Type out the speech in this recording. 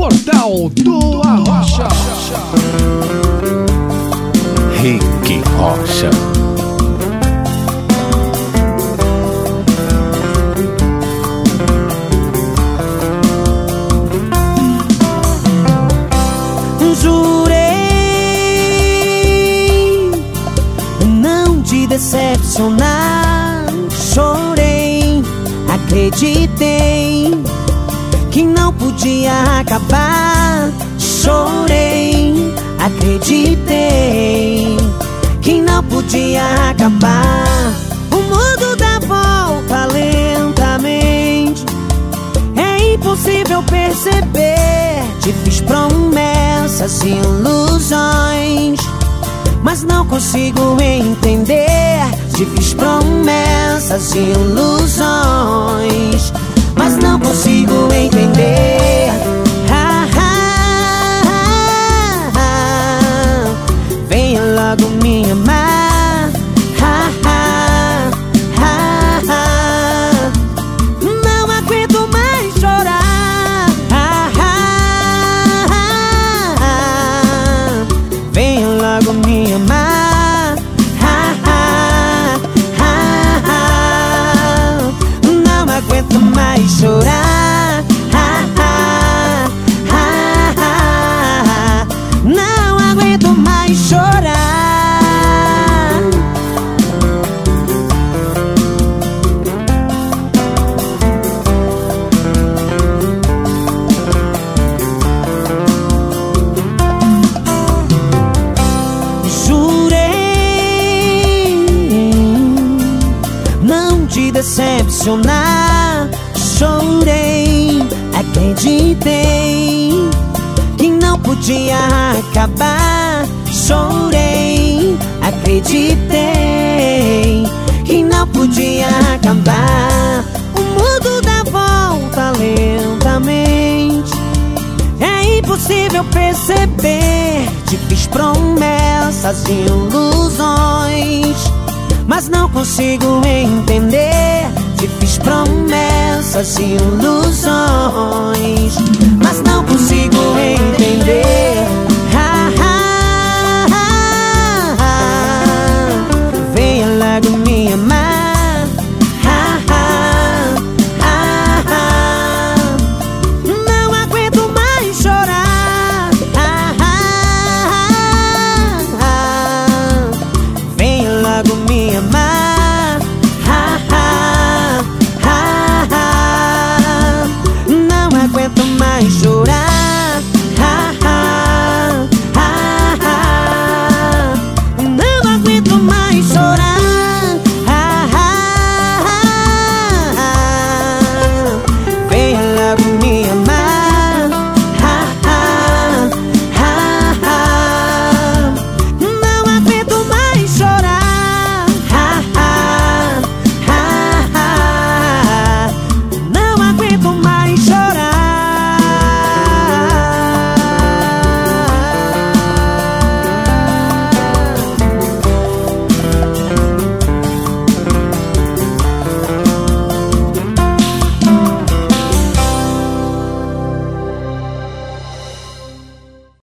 Portal do Arrocha. Rick Rocha. Jurei não te decepcionar. Chorei, acreditei podia acabar. Chorei, acreditei que não podia acabar. O mundo dá volta lentamente. É impossível perceber. Te fiz promessas e ilusões, mas não consigo entender. Te fiz promessas e ilusões, mais chorar. Não aguento mais chorar. Jurei não te decepcionar. Chorei, acreditei que não podia acabar. Chorei, acreditei que não podia acabar. O mundo dá volta lentamente. É impossível perceber. Te fiz promessas e ilusões, mas não consigo entender. Te fiz promessas e ilusões,